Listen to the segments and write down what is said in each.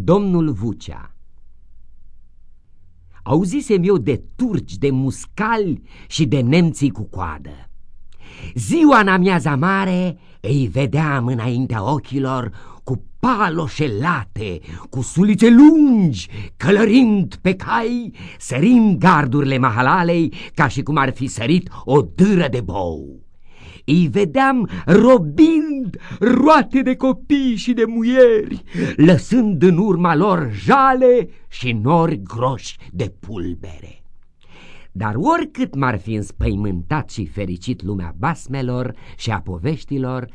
Domnul Vucea Auzisem eu de turci, de muscali și de nemții cu coadă. Ziua în amiaza mare îi vedeam înaintea ochilor cu paloșe late, cu sulițe lungi, călărind pe cai, sărind gardurile mahalalei ca și cum ar fi sărit o dâră de bou. Îi vedeam robind roate de copii și de muieri, lăsând în urma lor jale și nori groși de pulbere. Dar oricât m-ar fi înspăimântat și fericit lumea basmelor și a poveștilor,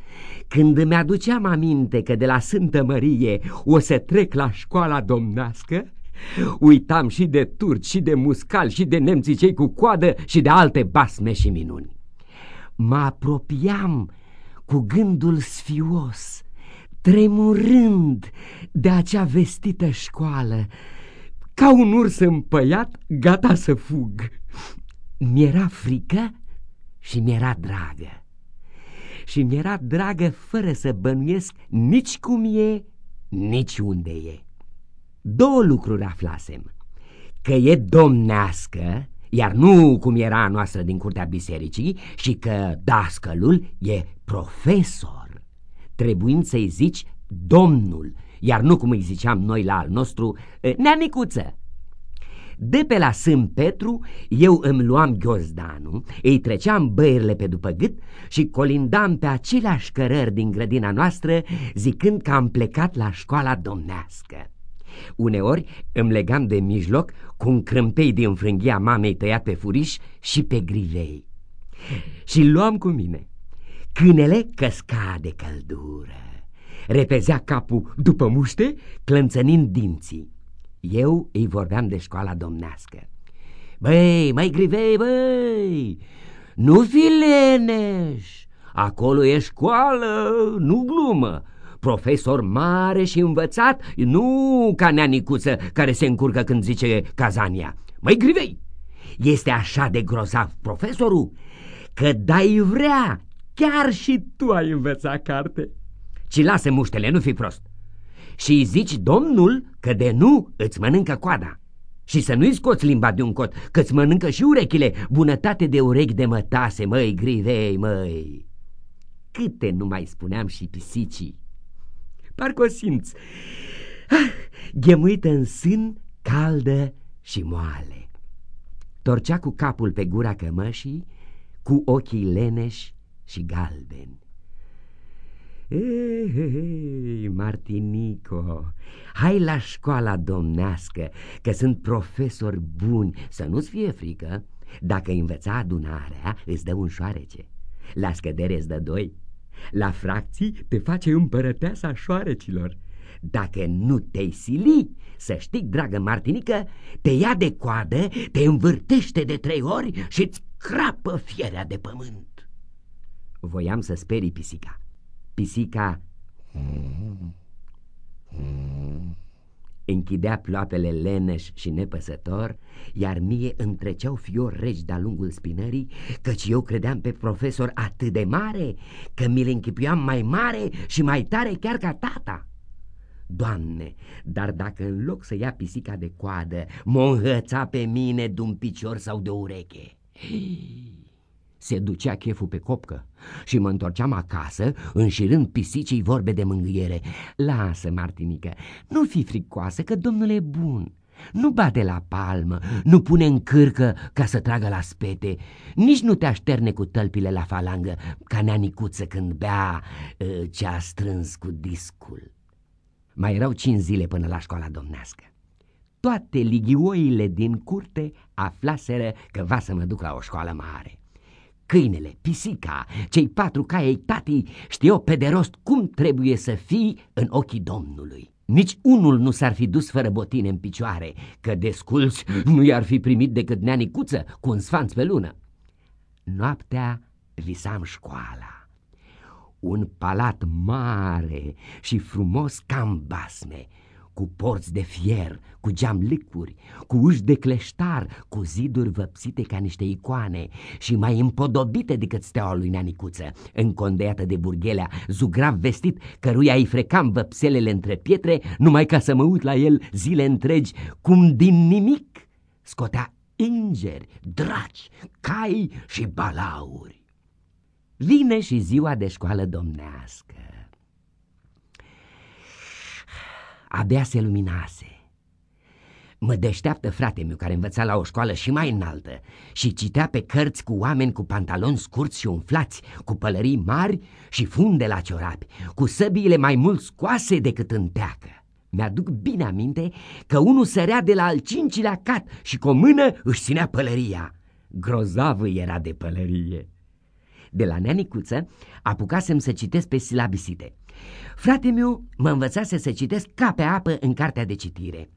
când îmi aduceam aminte că de la Sfântă Mărie o să trec la școala domnească, uitam și de turci și de muscal și de nemții cei cu coadă și de alte basme și minuni mă apropiam cu gândul sfios, tremurând de acea vestită școală, ca un urs împăiat gata să fug. Mi-era frică și mi-era dragă. Și mi-era dragă fără să bănuiesc nici cum e, nici unde e. Două lucruri aflasem, că e domnească iar nu cum era a noastră din curtea bisericii și că dascălul e profesor, trebuind să-i zici domnul, iar nu cum îi ziceam noi la al nostru, neanicuță. De pe la Sânt Petru, eu îmi luam ghiozdanul, îi treceam băierile pe după gât și colindam pe aceleași cărări din grădina noastră, zicând că am plecat la școala domnească. Uneori îmi legam de mijloc cu un crâmpei din frânghia mamei tăiat pe furiș și pe grivei. Și luam cu mine. Câinele căsca de căldură. Repezea capul după muște, clănțănind dinții. Eu îi vorbeam de școala domnească. Băi, mai grivei, băi, nu fi leneș, acolo e școală, nu glumă, profesor mare și învățat, nu ca neanicuță care se încurcă când zice cazania. Măi, grivei, este așa de grozav profesorul că dai vrea, chiar și tu ai învățat carte. Ci lasă muștele, nu fi prost. Și zici domnul că de nu îți mănâncă coada. Și să nu-i scoți limba de un cot, că-ți mănâncă și urechile, bunătate de urechi de mătase, măi, grivei, măi. Câte nu mai spuneam și pisicii. Parcă o simți. Ah, ghemuită în sân, caldă și moale. Torcea cu capul pe gura cămășii, cu ochii leneși și galbeni. Ei, Martinico, hai la școala domnească, că sunt profesori buni, să nu-ți fie frică. Dacă învăța adunarea, îți dă un șoarece. La scădere îți dă doi. La fracții te face împărăteasa șoarecilor. Dacă nu te-ai sili, să știi, dragă Martinică, te ia de coadă, te învârtește de trei ori și îți crapă fierea de pământ. Voiam să sperii pisica. Pisica Închidea ploapele leneș și nepăsător, iar mie îmi treceau fiori regi de-a lungul spinării, căci eu credeam pe profesor atât de mare, că mi-l închipuiam mai mare și mai tare chiar ca tata. Doamne, dar dacă în loc să ia pisica de coadă, mă pe mine de un picior sau de ureche... Hii se ducea cheful pe copcă și mă întorceam acasă, înșirând pisicii vorbe de mângâiere. Lasă, Martinică, nu fi fricoasă, că domnul e bun. Nu bate la palmă, nu pune în cârcă ca să tragă la spete, nici nu te așterne cu tălpile la falangă, ca neanicuță când bea uh, ce a strâns cu discul. Mai erau cinci zile până la școala domnească. Toate lighioile din curte aflaseră că va să mă duc la o școală mare. Câinele, pisica, cei patru cai ai tatii știau pe de rost cum trebuie să fii în ochii Domnului. Nici unul nu s-ar fi dus fără botine în picioare, că desculți nu i-ar fi primit decât neanicuță cu un sfanț pe lună. Noaptea visam școala. Un palat mare și frumos ca basme, cu porți de fier, cu geamlicuri, cu uși de cleștar, cu ziduri văpsite ca niște icoane și mai împodobite decât steaua lui Neanicuță, încondeiată de burghelea, zugrav vestit, căruia îi frecam văpselele între pietre, numai ca să mă uit la el zile întregi, cum din nimic scotea îngeri, draci, cai și balauri. Vine și ziua de școală domnească. Abia se luminase. Mă deșteaptă frate meu care învăța la o școală și mai înaltă și citea pe cărți cu oameni cu pantaloni scurți și umflați, cu pălării mari și funde la ciorapi, cu săbiile mai mult scoase decât în teacă. Mi-aduc bine aminte că unul sărea de la al cincilea cat și cu o mână își ținea pălăria. Grozavă era de pălărie. De la neanicuță apucasem să citesc pe silabisite. Frate meu mă învățase să citesc ca pe apă în cartea de citire.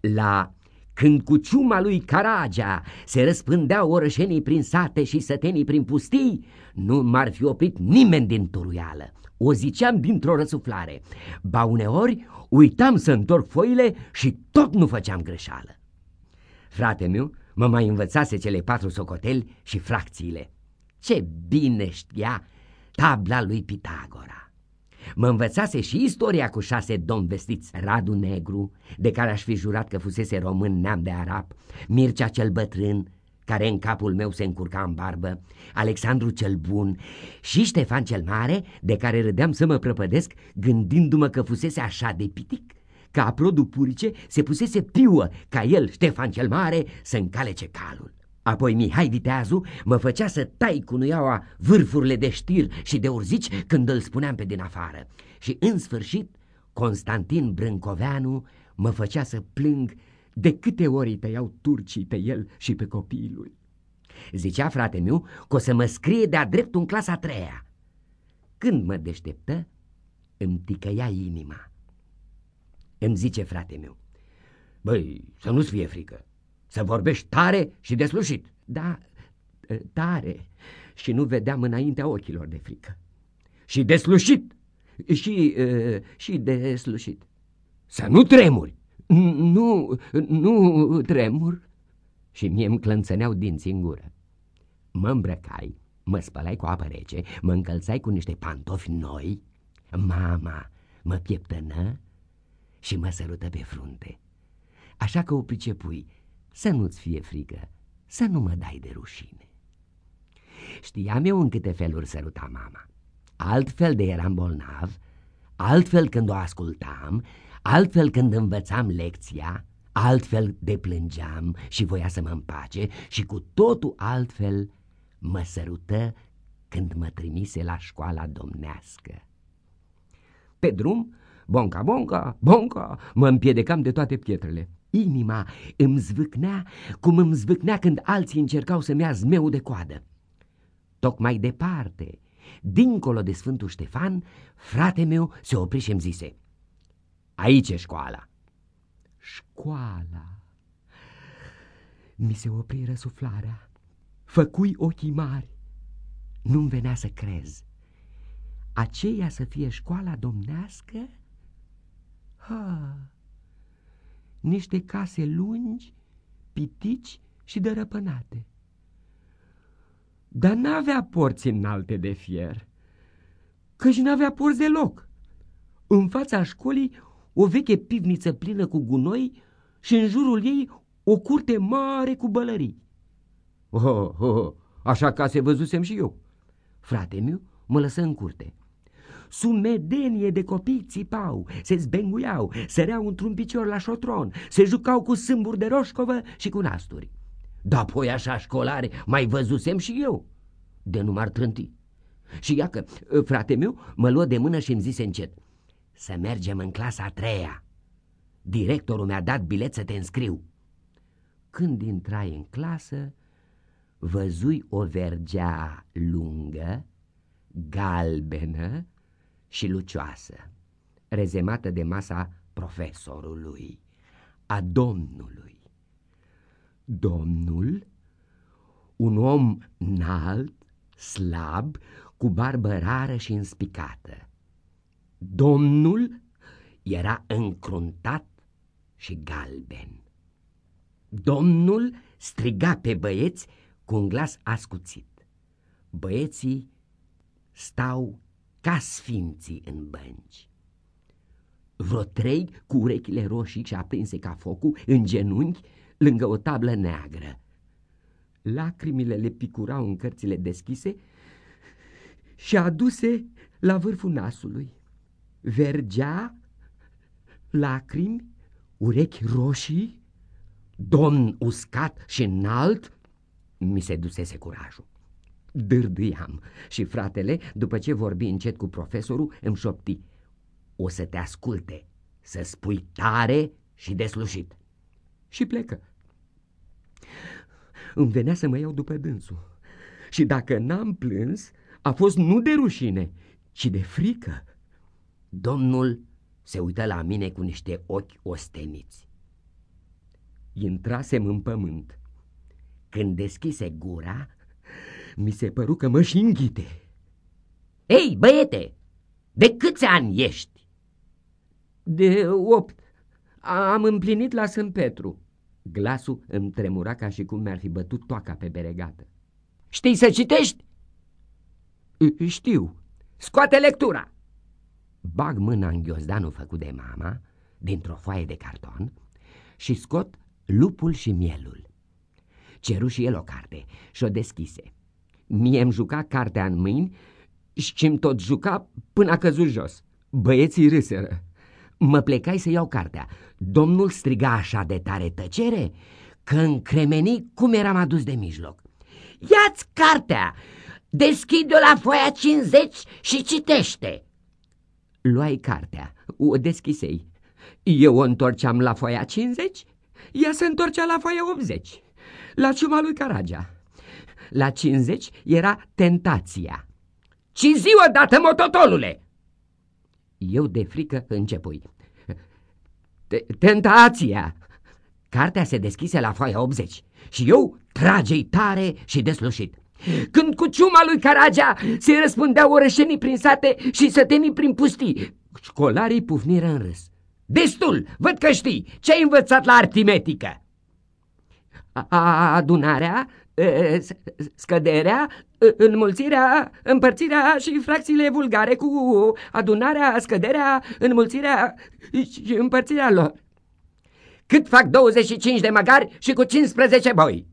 La când cu ciuma lui Caragea se răspândeau orășenii prin sate și sătenii prin pustii, nu m-ar fi oprit nimeni din turuială. O ziceam dintr-o răsuflare. Ba uneori uitam să întorc foile și tot nu făceam greșeală. Frate meu mă mai învățase cele patru socoteli și fracțiile. Ce bine știa tabla lui Pitagora! Mă învățase și istoria cu șase domni vestiți, Radu Negru, de care aș fi jurat că fusese român neam de arab, Mircea cel bătrân, care în capul meu se încurca în barbă, Alexandru cel Bun și Ștefan cel Mare, de care râdeam să mă prăpădesc gândindu-mă că fusese așa de pitic, că aprodul purice se pusese piuă ca el, Ștefan cel Mare, să încalece calul. Apoi Mihai Viteazu mă făcea să tai cu nuiaua vârfurile de știr și de urzici când îl spuneam pe din afară. Și în sfârșit, Constantin Brâncoveanu mă făcea să plâng de câte ori îi tăiau turcii pe el și pe copiii lui. Zicea frate meu că o să mă scrie de-a dreptul în clasa a treia. Când mă deșteptă, îmi ticăia inima. Îmi zice frate meu, băi, să nu-ți fie frică, să vorbești tare și deslușit. Da, tare. Și nu vedeam înaintea ochilor de frică. Și deslușit. Și, și deslușit. Să nu tremuri. Nu, nu tremur. Și mie îmi clănțăneau dinții în gură. Mă îmbrăcai, mă spălai cu apă rece, mă încălțai cu niște pantofi noi. Mama mă pieptănă și mă sărută pe frunte. Așa că o pricepui să nu-ți fie frică, să nu mă dai de rușine. Știam eu în câte feluri săruta mama. Altfel de eram bolnav, altfel când o ascultam, altfel când învățam lecția, altfel de plângeam și voia să mă împace și cu totul altfel mă sărută când mă trimise la școala domnească. Pe drum, bonca, bonca, bonca, mă împiedecam de toate pietrele. Inima îmi zvâcnea cum îmi zvâcnea când alții încercau să-mi ia zmeu de coadă. Tocmai departe, dincolo de Sfântul Ștefan, frate meu se opri și îmi zise Aici e școala. Școala. Mi se opri răsuflarea. Făcui ochii mari. Nu-mi venea să crez. Aceea să fie școala domnească? Ha! Niște case lungi, pitici și dărăpânate. Dar n-avea porți înalte de fier, căci n-avea porți deloc. În fața școlii o veche pivniță plină cu gunoi și în jurul ei o curte mare cu bălării. Oh, oh, așa ca se văzusem și eu. Frate meu mă lăsă în curte. Sumedenie de copii țipau, se zbenguiau, săreau într-un picior la șotron, se jucau cu sâmburi de roșcovă și cu nasturi. Da, apoi așa școlare mai văzusem și eu, de nu m-ar trânti. Și ia că, frate meu, mă luă de mână și îmi zise încet, să mergem în clasa a treia. Directorul mi-a dat bilet să te înscriu. Când intrai în clasă, văzui o vergea lungă, galbenă, și lucioasă, rezemată de masa profesorului, a domnului. Domnul, un om înalt, slab, cu barbă rară și înspicată. Domnul era încruntat și galben. Domnul striga pe băieți cu un glas ascuțit. Băieții stau ca sfinții în bănci. Vreo trei cu urechile roșii și aprinse ca focul, în genunchi, lângă o tablă neagră. Lacrimile le picurau în cărțile deschise și aduse la vârful nasului. Vergea, lacrimi, urechi roșii, domn uscat și înalt, mi se dusese curajul. Dârdâiam și fratele, după ce vorbi încet cu profesorul, îmi șopti. O să te asculte, să spui tare și deslușit. Și plecă. Îmi venea să mă iau după dânsul. Și dacă n-am plâns, a fost nu de rușine, ci de frică. Domnul se uită la mine cu niște ochi osteniți. Intrasem în pământ. Când deschise gura, mi se păru că mă și înghite. Ei, băiete, de câți ani ești? De opt. Am împlinit la Sân Petru. Glasul îmi tremura ca și cum mi-ar fi bătut toaca pe beregată. Știi să citești? Știu. Scoate lectura! Bag mâna în ghiozdanul făcut de mama, dintr-o foaie de carton, și scot lupul și mielul. Ceru și el o carte și o deschise. Mie îmi juca cartea în mâini și îmi tot juca până a căzut jos. Băieții râseră. Mă plecai să iau cartea. Domnul striga așa de tare tăcere că încremeni cum eram adus de mijloc. Ia-ți cartea! Deschide-o la foaia 50 și citește! Luai cartea, o deschisei. Eu o întorceam la foaia 50, ea se întorcea la foaia 80, la ciuma lui Caragea. La 50 era tentația. Cizi odată, mototolule! Eu de frică începui. Tentația! Cartea se deschise la foaia 80 și eu tragei tare și deslușit. Când cu ciuma lui Caragea se răspundeau orășenii prin sate și sătenii prin pustii, școlarii pufniră în râs. Destul, văd că știi, ce ai învățat la artimetică? A adunarea, scăderea, înmulțirea, împărțirea și fracțiile vulgare cu adunarea, scăderea, înmulțirea și împărțirea lor. Cât fac 25 de măgari și cu 15 boi?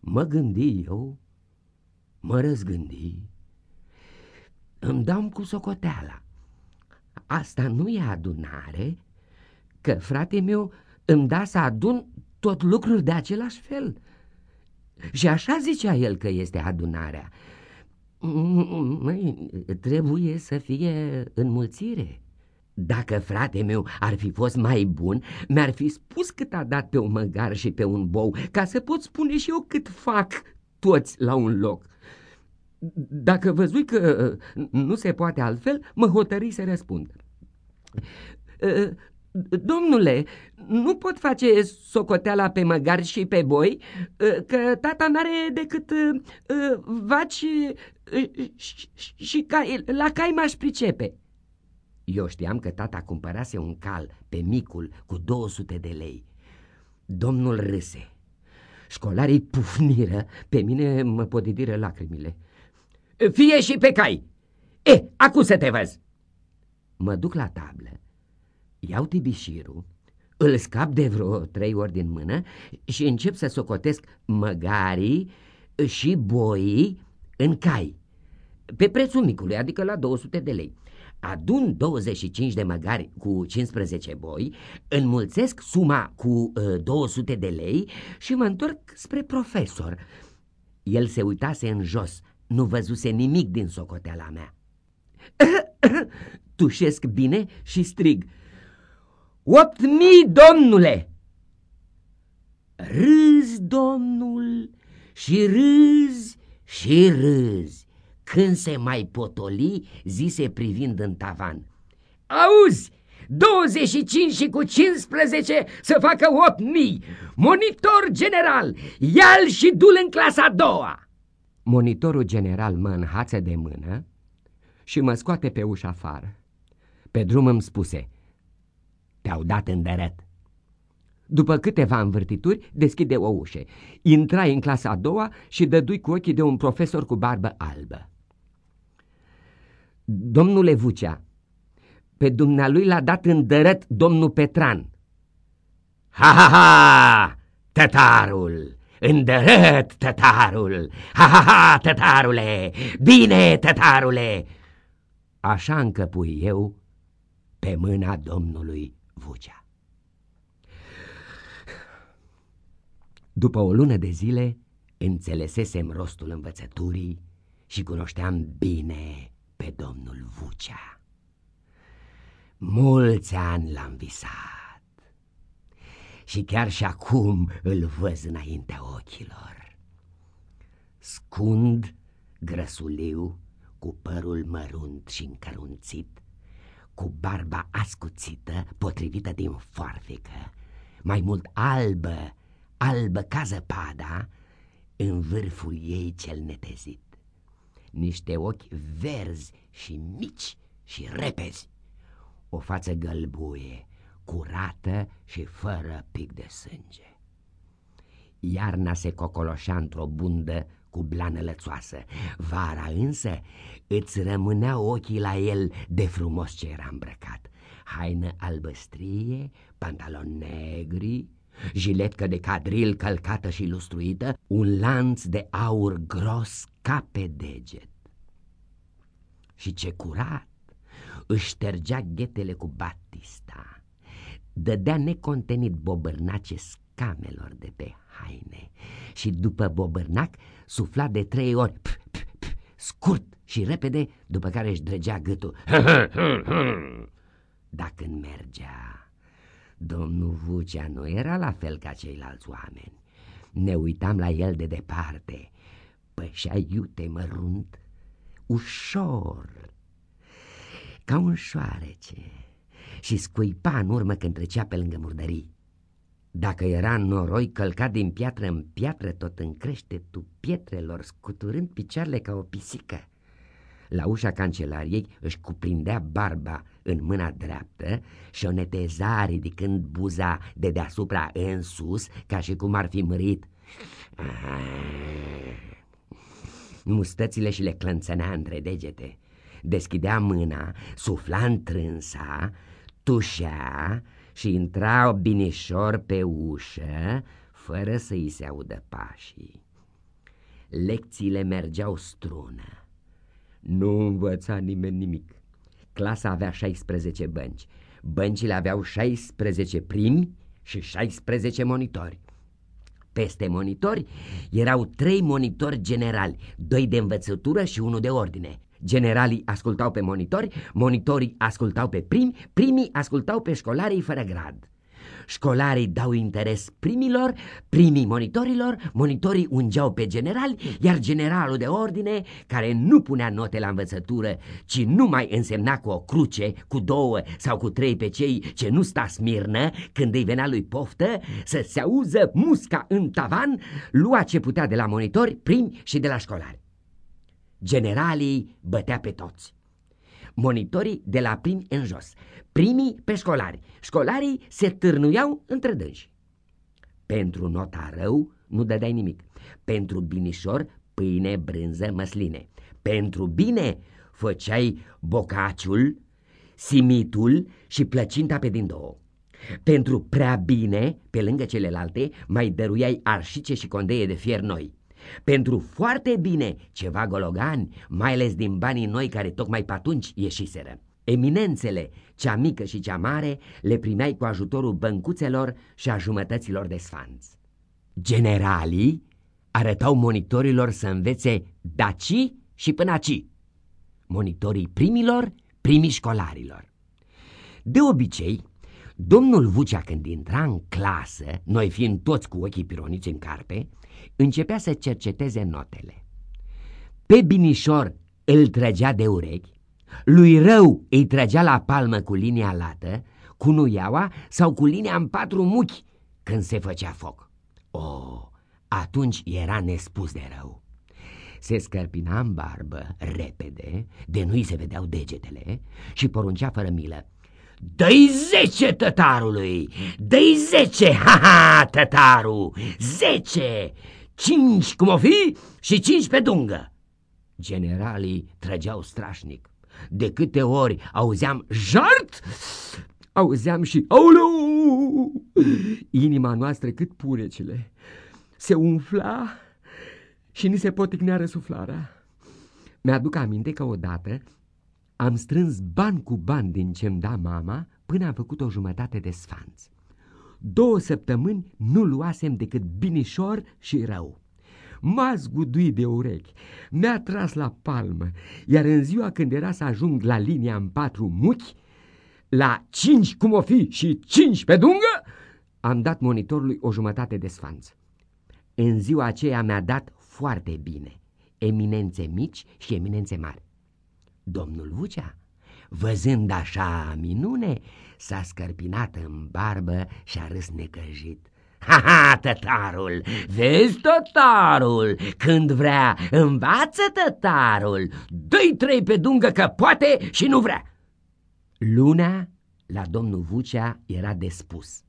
Mă gândi eu mă răzgândi, îmi dau cu socoteala. Asta nu e adunare, că frate meu îmi da să adun tot lucruri de același fel. Și așa zicea el că este adunarea. Măi, trebuie să fie înmulțire. Dacă frate meu ar fi fost mai bun, mi-ar fi spus cât a dat pe un măgar și pe un bou, ca să pot spune și eu cât fac toți la un loc. Dacă văzui că uh, nu se poate altfel, mă hotări să răspund. Uh, domnule, nu pot face socoteala pe măgari și pe boi, uh, că tata n-are decât vaci și cai, la cai m-aș pricepe. Eu știam că tata cumpărase un cal pe micul cu 200 de lei. Domnul râse. Școlarii pufniră, pe mine mă podidiră lacrimile. Fie și pe cai. E, acum să te văz. Mă duc la tablă, iau tibișirul, îl scap de vreo trei ori din mână și încep să socotesc măgarii și boii în cai, pe prețul micului, adică la 200 de lei. Adun 25 de măgari cu 15 boi, înmulțesc suma cu uh, 200 de lei și mă întorc spre profesor. El se uitase în jos, nu văzuse nimic din socoteala mea. Tușesc bine și strig. Opt mii, domnule! Râzi, domnul, și râzi și râzi. Când se mai potoli, zise privind în tavan. Auzi, 25 și cu 15 să facă 8 mii. Monitor general, ia-l și du-l în clasa a doua. Monitorul general mă înhață de mână și mă scoate pe ușa afară. Pe drum îmi spuse, te-au dat în deret. După câteva învârtituri, deschide o ușă. Intrai în clasa a doua și dădui cu ochii de un profesor cu barbă albă. Domnule Vucea, pe dumnealui l-a dat îndărăt domnul Petran. Ha, ha, ha, tătarul! Îndărăt, tătarul! Ha, ha, ha, tătarule! Bine, tătarule! Așa încăpui eu pe mâna domnului Vucea. După o lună de zile, înțelesesem rostul învățăturii și cunoșteam bine pe domnul Vucea. Mulți ani l-am visat și chiar și acum îl văz înaintea ochilor. Scund, grăsuliu, cu părul mărunt și încărunțit, cu barba ascuțită, potrivită din foarfecă, mai mult albă, albă ca zăpada, în vârful ei cel netezit. Niște ochi verzi și mici și repezi, o față gălbuie, curată și fără pic de sânge. Iarna se cocoloșea într-o bundă cu blană lățoasă. Vara însă îți rămânea ochii la el de frumos ce era îmbrăcat. Haină albăstrie, pantaloni negri, jiletcă de cadril călcată și lustruită, un lanț de aur gros ca pe deget. Și ce curat! Își ștergea ghetele cu batista, dădea necontenit bobărnace scamelor de pe haine și după bobărnac sufla de trei ori, p -p -p, scurt și repede, după care își dregea gâtul. Dacă mergea, domnul Vucea nu era la fel ca ceilalți oameni. Ne uitam la el de departe, pășea iute mărunt, ușor, ca un șoarece și scuipa în urmă când trecea pe lângă murdării. Dacă era noroi călcat din piatră în piatră tot în creștetul pietrelor, scuturând picioarele ca o pisică. La ușa cancelariei își cuprindea barba în mâna dreaptă și o neteza ridicând buza de deasupra în sus, ca și cum ar fi mărit. Mustățile și le clănțănea între degete. Deschidea mâna, sufla întrânsa, tușea și intra binișor pe ușă, fără să-i se audă pașii. Lecțiile mergeau strună. Nu învăța nimeni nimic. Clasa avea 16 bănci. Băncile aveau 16 primi și 16 monitori. Peste monitori erau trei monitori generali, doi de învățătură și unul de ordine. Generalii ascultau pe monitori, monitorii ascultau pe primi, primii ascultau pe școlarii fără grad. Școlarii dau interes primilor, primii monitorilor, monitorii ungeau pe generali, iar generalul de ordine, care nu punea note la învățătură, ci nu mai însemna cu o cruce, cu două sau cu trei pe cei ce nu sta smirnă când îi venea lui poftă, să se auză musca în tavan, lua ce putea de la monitori, primi și de la școlari. Generalii bătea pe toți. Monitorii de la primi în jos, primii pe școlari, școlarii se târnuiau între dânsi. Pentru nota rău nu dădeai nimic, pentru binișor pâine, brânză, măsline. Pentru bine făceai bocaciul, simitul și plăcinta pe din două. Pentru prea bine, pe lângă celelalte, mai dăruiai arșice și condeie de fier noi. Pentru foarte bine ceva gologani, mai ales din banii noi care tocmai pe atunci ieșiseră. Eminențele, cea mică și cea mare, le primeai cu ajutorul băncuțelor și a jumătăților de sfanț. Generalii arătau monitorilor să învețe daci și până aci. Monitorii primilor, primii școlarilor. De obicei, domnul Vucea când intra în clasă, noi fiind toți cu ochii pironiți în carpe, începea să cerceteze notele. Pe binișor îl trăgea de urechi, lui rău îi trăgea la palmă cu linia lată, cu nuiaua sau cu linia în patru muchi când se făcea foc. Oh, atunci era nespus de rău. Se scărpina în barbă, repede, de nu-i se vedeau degetele și poruncea fără milă. Dă-i zece tătarului, dă-i zece, ha-ha, tătaru, zece, cinci cum o fi și cinci pe dungă. Generalii trăgeau strașnic. De câte ori auzeam jart, auzeam și auleu! Inima noastră cât purecele se umfla și ni se poticnea răsuflarea. Mi-aduc aminte că odată am strâns bani cu bani din ce-mi da mama până am făcut o jumătate de sfanț. Două săptămâni nu luasem decât binișor și rău. M-a zguduit de urechi, mi-a tras la palmă, iar în ziua când era să ajung la linia în patru muchi, la cinci cum o fi și cinci pe dungă, am dat monitorului o jumătate de sfanț. În ziua aceea mi-a dat foarte bine, eminențe mici și eminențe mari. Domnul Vucea, văzând așa minune, s-a scărpinat în barbă și a râs necăjit. Ha, ha, tătarul, vezi tătarul, când vrea, învață tătarul, dă-i trei pe dungă că poate și nu vrea. Luna la domnul Vucea era de spus.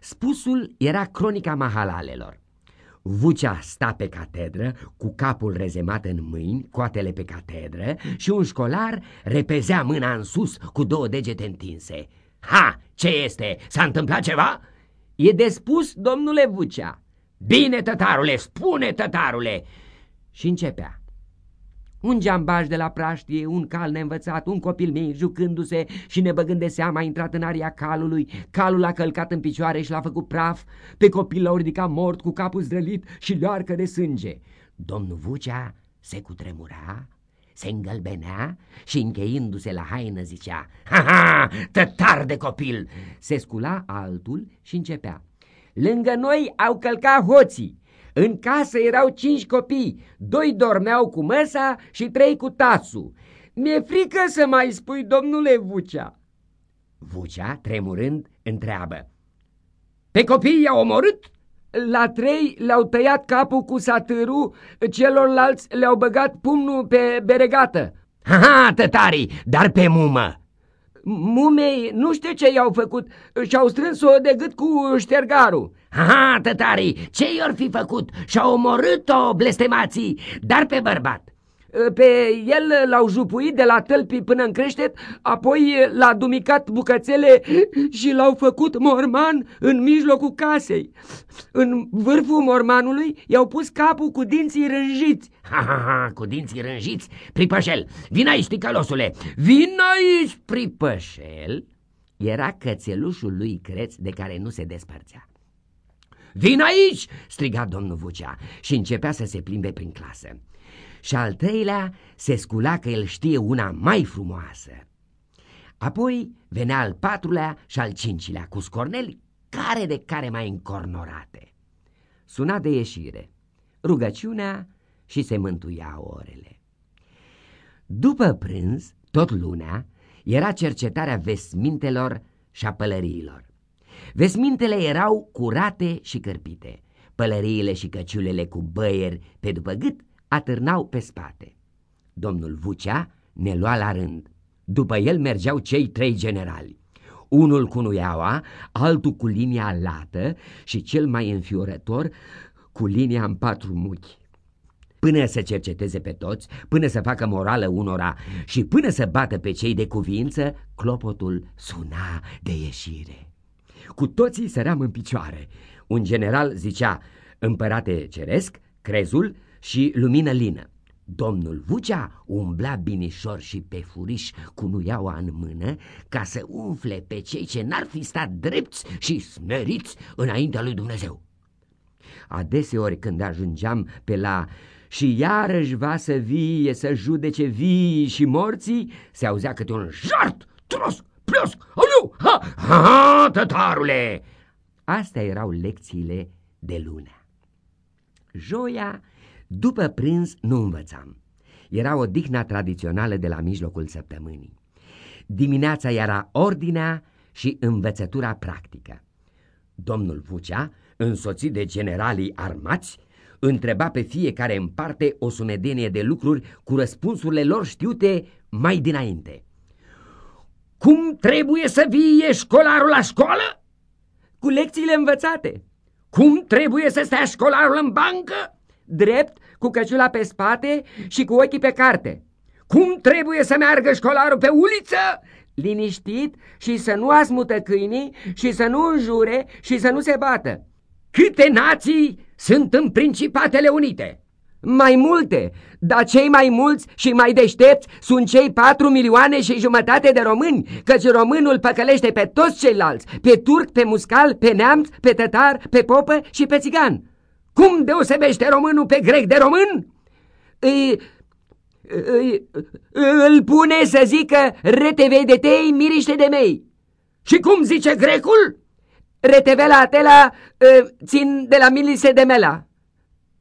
Spusul era cronica mahalalelor. Vucea sta pe catedră, cu capul rezemat în mâini, coatele pe catedră și un școlar repezea mâna în sus cu două degete întinse. Ha, ce este? S-a întâmplat ceva?" E de spus, domnule Vucea. Bine, tătarule, spune, tătarule! Și începea. Un geambaj de la praștie, un cal neînvățat, un copil mic jucându-se și nebăgând de seama a intrat în aria calului, calul a călcat în picioare și l-a făcut praf, pe copil l-a ridicat mort cu capul zdrălit și learcă de sânge. Domnul Vucea se cutremura, se îngălbenea și încheindu-se la haină zicea Ha-ha, tătar de copil! Se scula altul și începea Lângă noi au călcat hoții în casă erau cinci copii, doi dormeau cu măsa și trei cu tasul. Mi-e frică să mai spui, domnule Vucea. Vucea, tremurând, întreabă. Pe copii i-au omorât? La trei le-au tăiat capul cu satârul, celorlalți le-au băgat pumnul pe beregată. Ha, ha, tătarii, dar pe mumă! Mumei nu știu ce i-au făcut și-au strâns-o de gât cu ștergarul. Ha, tătarii, ce i-or fi făcut? Și-au omorât-o blestemații, dar pe bărbat. Pe el l-au jupuit de la tălpi până în creștet, apoi l-a dumicat bucățele și l-au făcut morman în mijlocul casei. În vârful mormanului i-au pus capul cu dinții rânjiți. Ha, ha, ha, cu dinții rânjiți? Pripășel, vin aici, ticălosule, vin aici, pripășel. Era cățelușul lui Creț de care nu se despărțea. Vin aici!" striga domnul Vucea și începea să se plimbe prin clasă și al treilea se scula că el știe una mai frumoasă. Apoi venea al patrulea și al cincilea cu scorneli care de care mai încornorate. Suna de ieșire, rugăciunea și se mântuia orele. După prânz, tot lunea, era cercetarea vesmintelor și a pălăriilor. Vesmintele erau curate și cărpite, pălăriile și căciulele cu băieri pe după gât atârnau pe spate. Domnul Vucea ne lua la rând. După el mergeau cei trei generali. Unul cu nuiaua, altul cu linia lată și cel mai înfiorător cu linia în patru muchi. Până să cerceteze pe toți, până să facă morală unora și până să bată pe cei de cuvință, clopotul suna de ieșire. Cu toții săream în picioare. Un general zicea, împărate ceresc, crezul și lumină lină. Domnul Vucea umbla binișor și pe furiș cu nuiaua în mână ca să umfle pe cei ce n-ar fi stat drepți și smeriți înaintea lui Dumnezeu. Adeseori când ajungeam pe la și iarăși va să vie să judece vii și morții, se auzea câte un jart, tros, pliosc, aliu, ha, ha, ha, tătarule! Astea erau lecțiile de lună. Joia după prânz nu învățam. Era o dihna tradițională de la mijlocul săptămânii. Dimineața era ordinea și învățătura practică. Domnul Vucea, însoțit de generalii armați, întreba pe fiecare în parte o sumedenie de lucruri cu răspunsurile lor știute mai dinainte. Cum trebuie să vie școlarul la școală? Cu lecțiile învățate. Cum trebuie să stea școlarul în bancă? Drept, cu căciula pe spate și cu ochii pe carte. Cum trebuie să meargă școlarul pe uliță? Liniștit și să nu asmută câinii și să nu înjure și să nu se bată. Câte nații sunt în Principatele Unite? Mai multe, dar cei mai mulți și mai deștepți sunt cei patru milioane și jumătate de români, căci românul păcălește pe toți ceilalți, pe turc, pe muscal, pe neamț, pe tătar, pe popă și pe țigan. Cum deosebește românul pe grec de român? Îi, îi, îl pune să zică reteve de tei, miriște de mei. Și cum zice grecul? Retevela atela țin de la milise de mela.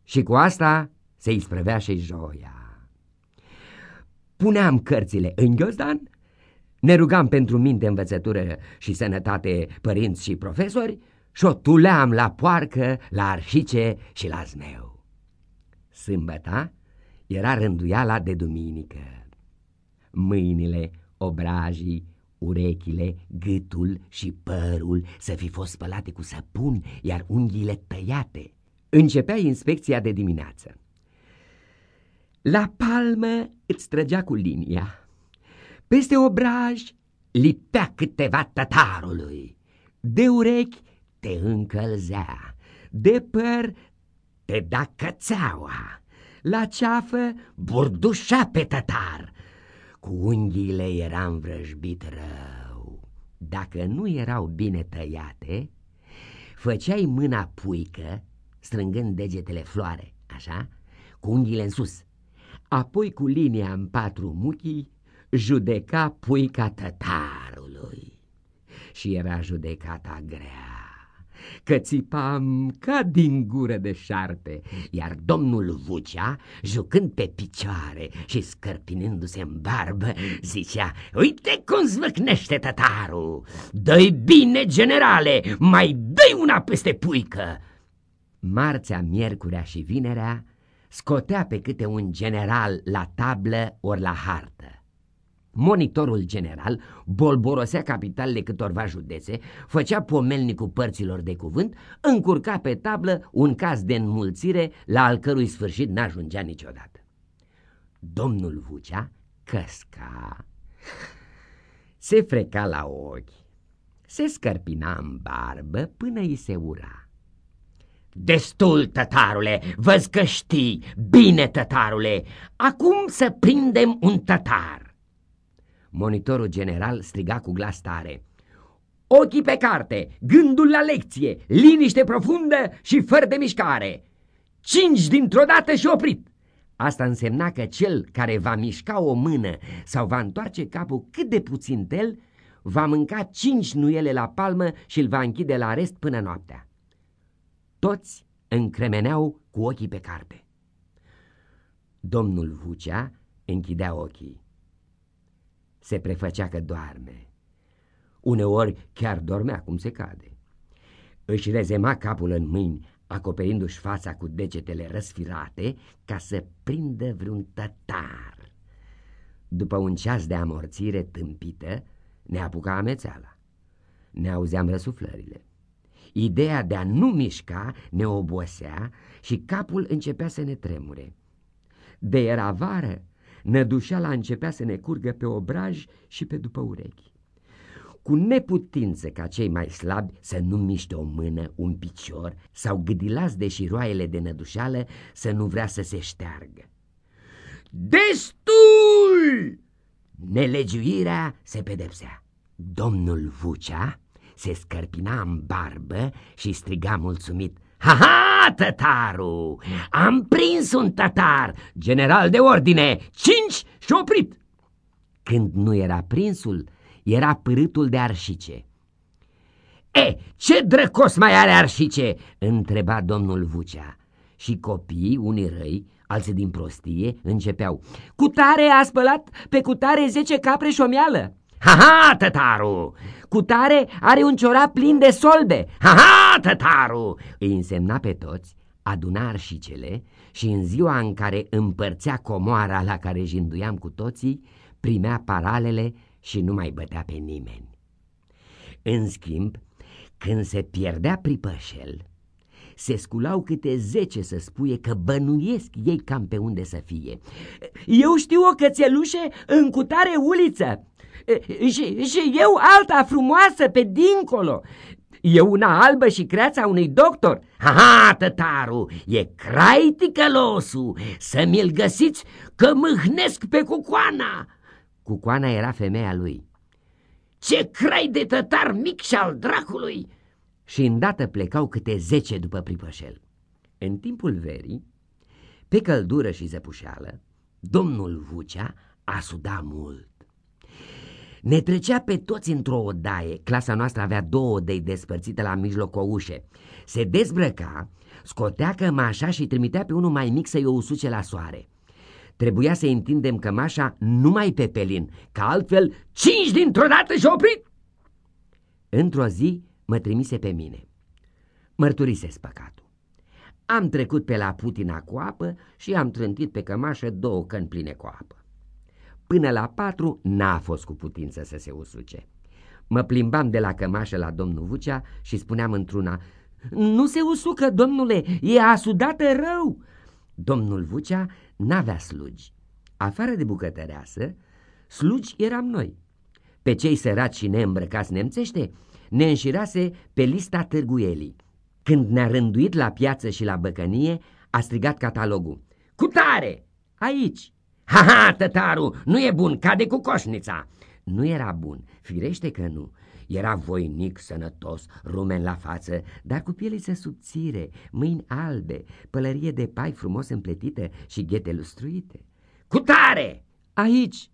Și cu asta se isprăvea și joia. Puneam cărțile în ghiozdan, ne rugam pentru minte, învățătură și sănătate părinți și profesori și o tuleam la poarcă, la arșice și la zmeu. Sâmbăta era rânduiala de duminică. Mâinile, obrajii, urechile, gâtul și părul să fi fost spălate cu săpun, iar unghiile tăiate. Începea inspecția de dimineață. La palmă îți trăgea cu linia. Peste obraj lipea câteva tătarului. De urechi te încălzea, de păr te da cățeaua. La ceafă burdușa pe tătar. Cu unghiile era învrăjbit rău. Dacă nu erau bine tăiate, făceai mâna puică, strângând degetele floare, așa, cu unghiile în sus apoi cu linia în patru muchii, judeca puica tătarului. Și era judecata grea, că țipam ca din gură de șarpe, iar domnul Vucea, jucând pe picioare și scărpinându-se în barbă, zicea, Uite cum zvâcnește tătarul! Dă-i bine, generale, mai dă una peste puică! Marțea, miercurea și vinerea scotea pe câte un general la tablă ori la hartă. Monitorul general bolborosea capitalele câtorva județe, făcea pomelnicul părților de cuvânt, încurca pe tablă un caz de înmulțire la al cărui sfârșit n-ajungea niciodată. Domnul Vucea căsca, se freca la ochi, se scărpina în barbă până îi se ura. Destul, tătarule, văz că știi, bine, tătarule, acum să prindem un tătar. Monitorul general striga cu glas tare. Ochii pe carte, gândul la lecție, liniște profundă și fără de mișcare. Cinci dintr-o dată și oprit. Asta însemna că cel care va mișca o mână sau va întoarce capul cât de puțin tel, va mânca cinci nuiele la palmă și îl va închide la rest până noaptea. Toți încremeneau cu ochii pe carte. Domnul Vucea închidea ochii. Se prefăcea că doarme. Uneori chiar dormea cum se cade. Își rezema capul în mâini, acoperindu-și fața cu degetele răsfirate ca să prindă vreun tătar. După un ceas de amorțire tâmpită, ne apuca amețeala. Ne auzeam răsuflările. Ideea de a nu mișca ne obosea și capul începea să ne tremure. De era vară, nădușeala începea să ne curgă pe obraj și pe după urechi. Cu neputință ca cei mai slabi să nu miște o mână, un picior sau gâdilați de șiroaiele de nădușeală să nu vrea să se șteargă. Destul! Nelegiuirea se pedepsea. Domnul Vucea se scărpina în barbă și striga mulțumit. Ha-ha, tătaru! Am prins un tătar, general de ordine, cinci și oprit! Când nu era prinsul, era pârâtul de arșice. E, ce drăcos mai are arșice?" întreba domnul Vucea. Și copiii, unii răi, alții din prostie, începeau. Cutare a spălat pe cutare zece capre și o mială. Ha-ha, tătaru! Cutare are un ciorap plin de solbe. Ha-ha, tătaru! Îi însemna pe toți, aduna arșicele și în ziua în care împărțea comoara la care jinduiam cu toții, primea paralele și nu mai bătea pe nimeni. În schimb, când se pierdea pripășel, se sculau câte zece să spuie că bănuiesc ei cam pe unde să fie. Eu știu o cățelușă în cutare uliță și, și eu alta frumoasă pe dincolo. E una albă și creața unui doctor. Ha, tătaru, e crai ticălosul, să mi-l găsiți că mâhnesc pe cucoana. Cucoana era femeia lui. Ce crai de tătar mic și al dracului! Și îndată plecau câte zece după pripășel. În timpul verii, pe căldură și zăpușeală, domnul Vucea a sudat mult. Ne trecea pe toți într-o odaie, clasa noastră avea două odăi despărțite la mijloc o ușe. Se dezbrăca, scotea cămașa și trimitea pe unul mai mic să-i o usuce la soare. Trebuia să întindem cămașa numai pe pelin, că altfel cinci dintr-o dată și oprit. Într-o zi mă trimise pe mine. Mărturisesc păcatul. Am trecut pe la Putina cu apă și am trântit pe cămașă două căni pline cu apă. Până la patru n-a fost cu putință să se usuce. Mă plimbam de la cămașă la domnul Vucea și spuneam într-una, Nu se usucă, domnule, e asudată rău!" Domnul Vucea n-avea slugi. Afară de bucătăreasă, slugi eram noi. Pe cei săraci și neîmbrăcați nemțește ne înșirase pe lista târguielii. Când ne-a rânduit la piață și la băcănie, a strigat catalogul. Cu tare! Aici! Ha-ha, tătaru, nu e bun, cade cu coșnița. Nu era bun, firește că nu. Era voinic, sănătos, rumen la față, dar cu pieliță subțire, mâini albe, pălărie de pai frumos împletită și ghete lustruite. Cu tare! Aici!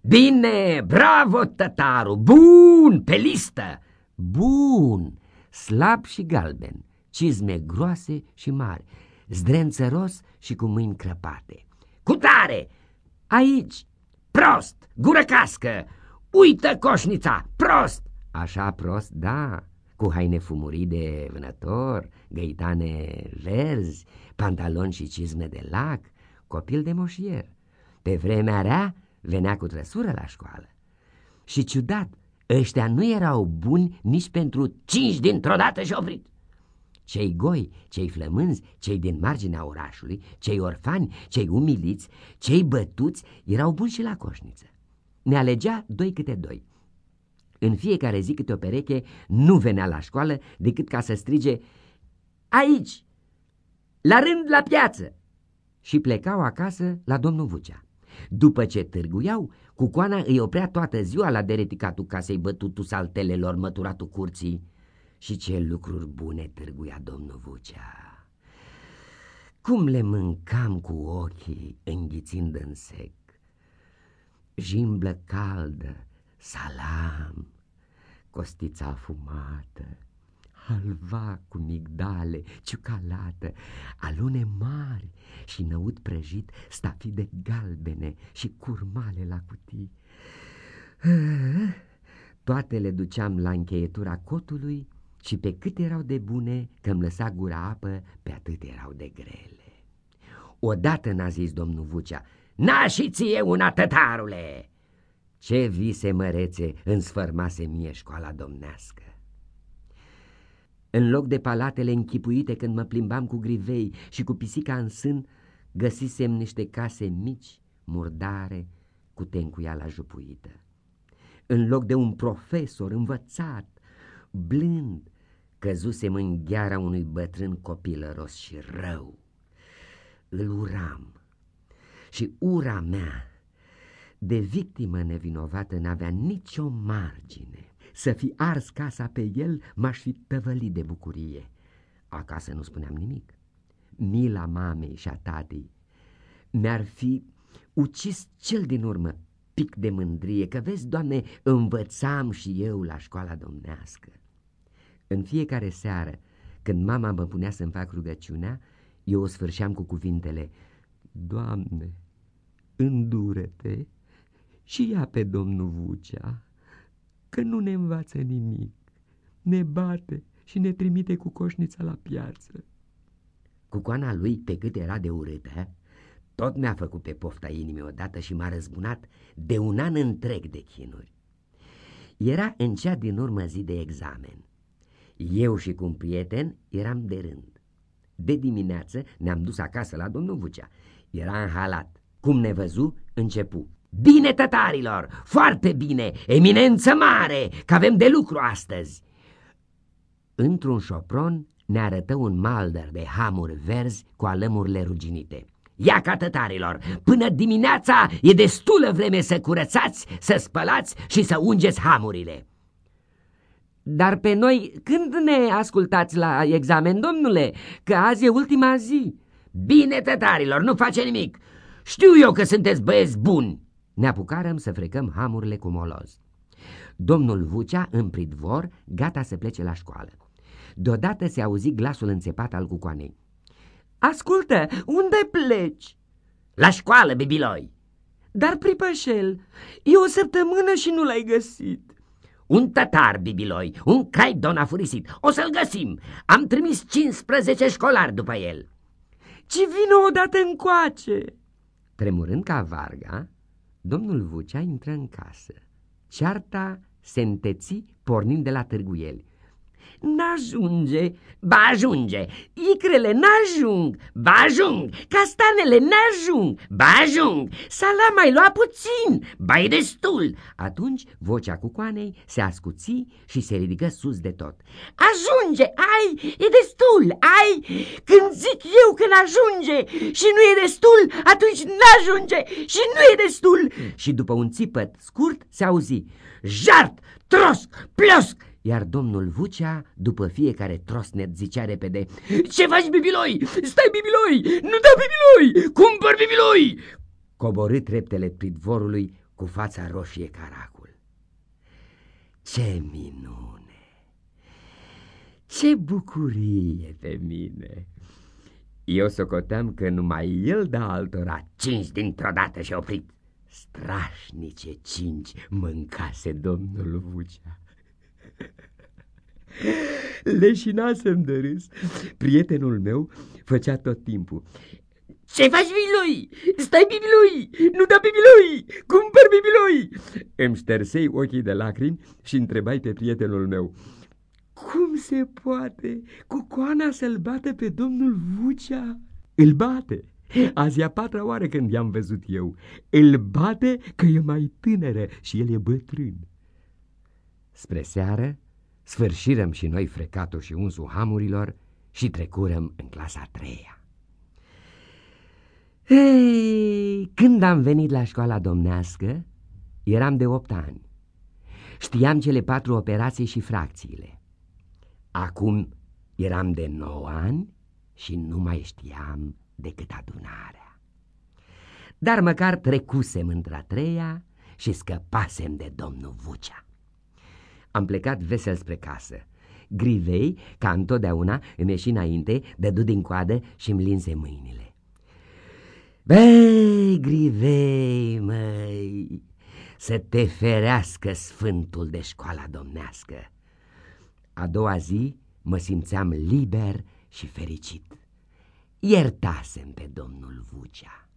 Bine, bravo, tătaru, bun, pe listă! Bun, slab și galben, cizme groase și mari, zdrențăros și cu mâini crăpate. Cu tare! Aici! Prost! Gură cască! Uită coșnița! Prost! Așa prost, da, cu haine fumurii de vânător, găitane verzi, pantaloni și cizme de lac, copil de moșier. Pe vremea rea venea cu trăsură la școală. Și ciudat, ăștia nu erau buni nici pentru cinci dintr-o dată și oprit. Cei goi, cei flămânzi, cei din marginea orașului, cei orfani, cei umiliți, cei bătuți erau buni și la coșniță. Ne alegea doi câte doi. În fiecare zi câte o pereche nu venea la școală decât ca să strige Aici, la rând la piață! Și plecau acasă la domnul Vucea. După ce târguiau, cucoana îi oprea toată ziua la dereticatul casei bătutul saltelelor măturatul curții și ce lucruri bune târguia domnul Vucea. Cum le mâncam cu ochii, înghițind în sec. Jimblă caldă, salam, costița afumată, halva cu migdale, ciucalată, alune mari și năut prăjit, stafide galbene și curmale la cutii. Toate le duceam la încheietura cotului și pe cât erau de bune că îmi lăsa gura apă, pe atât erau de grele. Odată n-a zis domnul Vucea, N-a și ție una, tătarule! Ce vise mărețe însfărmase mie școala domnească! În loc de palatele închipuite când mă plimbam cu grivei și cu pisica în sân, găsisem niște case mici, murdare, cu tencuiala jupuită. În loc de un profesor învățat, blând, căzusem în gheara unui bătrân copilăros și rău. Îl uram și ura mea de victimă nevinovată n-avea nicio margine. Să fi ars casa pe el m-aș fi tăvălit de bucurie. Acasă nu spuneam nimic. Mila mamei și a tatei mi-ar fi ucis cel din urmă pic de mândrie, că vezi, Doamne, învățam și eu la școala domnească. În fiecare seară, când mama mă punea să-mi fac rugăciunea, eu o sfârșeam cu cuvintele, Doamne, îndură-te și ia pe domnul Vucea, că nu ne învață nimic, ne bate și ne trimite cu coșnița la piață. Cu coana lui, pe cât era de urâtă, tot mi-a făcut pe pofta inimii odată și m-a răzbunat de un an întreg de chinuri. Era în cea din urmă zi de examen. Eu și cu un prieten eram de rând. De dimineață ne-am dus acasă la domnul Vucea. Era în halat. Cum ne văzu, începu. Bine, tătarilor, foarte bine, eminență mare, că avem de lucru astăzi. Într-un șopron ne arătă un malder de hamuri verzi cu alămurile ruginite. Ia ca tătarilor, până dimineața e destulă vreme să curățați, să spălați și să ungeți hamurile. Dar pe noi când ne ascultați la examen, domnule, că azi e ultima zi? Bine, tătarilor, nu face nimic. Știu eu că sunteți băieți buni. Ne apucarăm să frecăm hamurile cu moloz. Domnul Vucea, în pridvor, gata să plece la școală. Deodată se auzi glasul înțepat al cucoanei. Ascultă, unde pleci? La școală, bibiloi. Dar pripășel, e o săptămână și nu l-ai găsit. Un tătar, bibiloi, un caidon a furisit. O să-l găsim. Am trimis 15 școlari după el. Ci vină odată încoace. Tremurând ca varga, domnul Vucea intră în casă. Cearta se înteți pornind de la târguieli. N-ajunge, ba ajunge, icrele n-ajung, ba ajung, castanele n-ajung, ba ajung, sala mai lua puțin, ba e destul. Atunci vocea cucoanei se ascuți și se ridică sus de tot. Ajunge, ai, e destul, ai, când zic eu că n-ajunge și nu e destul, atunci n-ajunge și nu e destul. Și după un țipăt scurt se auzi, jart, trosc, plosc, iar domnul Vucea, după fiecare trosnet, zicea repede Ce faci, bibiloi? Stai, bibiloi! Nu da, bibiloi! Cumpăr, bibiloi! Coborât treptele pridvorului cu fața roșie caracul. Ce minune! Ce bucurie pe mine! Eu socoteam că numai el da altora cinci dintr-o dată și oprit. Strașnice cinci mâncase domnul Vucea. Leșinasem de râs. Prietenul meu făcea tot timpul. Ce faci, bibiloi? Stai, bibiloi! Nu da, bibiloi! Cumpăr, bibiloi! Îmi ștersei ochii de lacrimi și întrebai pe prietenul meu. Cum se poate cu coana să-l bată pe domnul Vucea? Îl bate! Azi e a patra oară când i-am văzut eu. Îl bate că e mai tânără și el e bătrân. Spre seară, sfârșirăm și noi frecatul și unsul hamurilor și trecurăm în clasa a treia. Ei, când am venit la școala domnească, eram de opt ani. Știam cele patru operații și fracțiile. Acum eram de nouă ani și nu mai știam decât adunarea. Dar măcar trecusem într-a treia și scăpasem de domnul Vucea. Am plecat vesel spre casă. Grivei, ca întotdeauna, îmi ieși înainte, dădu din coadă și îmi linse mâinile. Băi, Grivei, măi, să te ferească sfântul de școala domnească. A doua zi mă simțeam liber și fericit. Iertasem pe domnul Vucea.